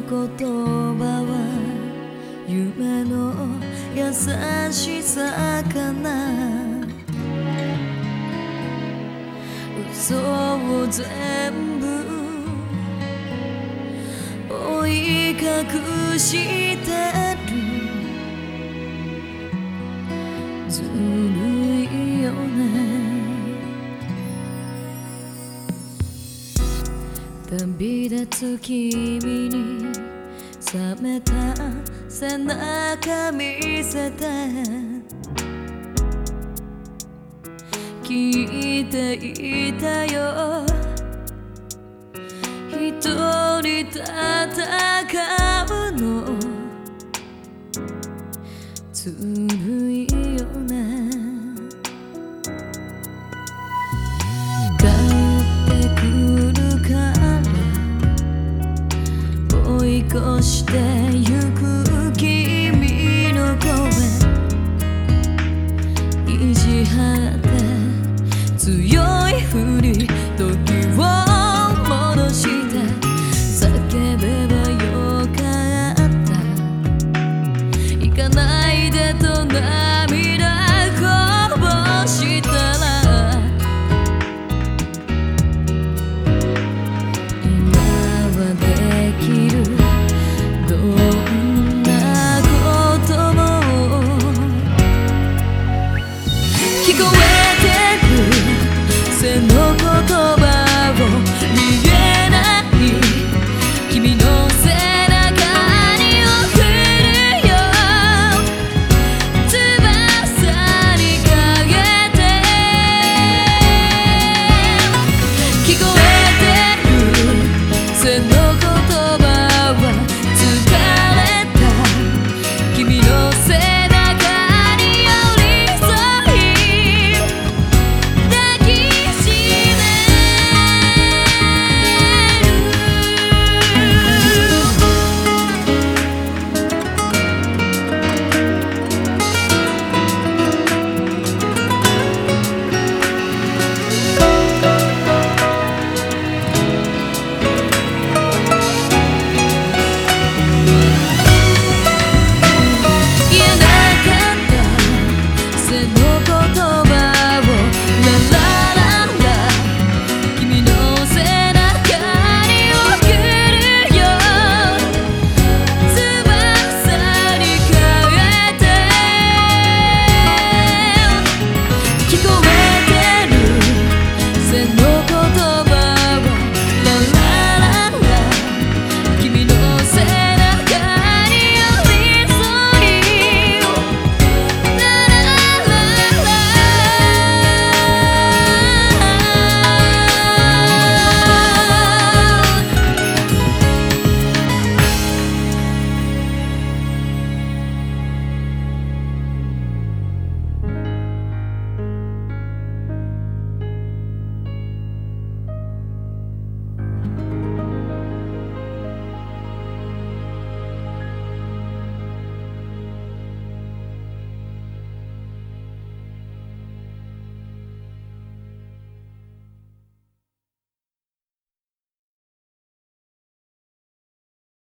言葉は夢の優しさかな。嘘を全部追い隠してる。ずる旅立つ君に冷めた背中見せて。聞いていたよ。一人戦うの。ずるい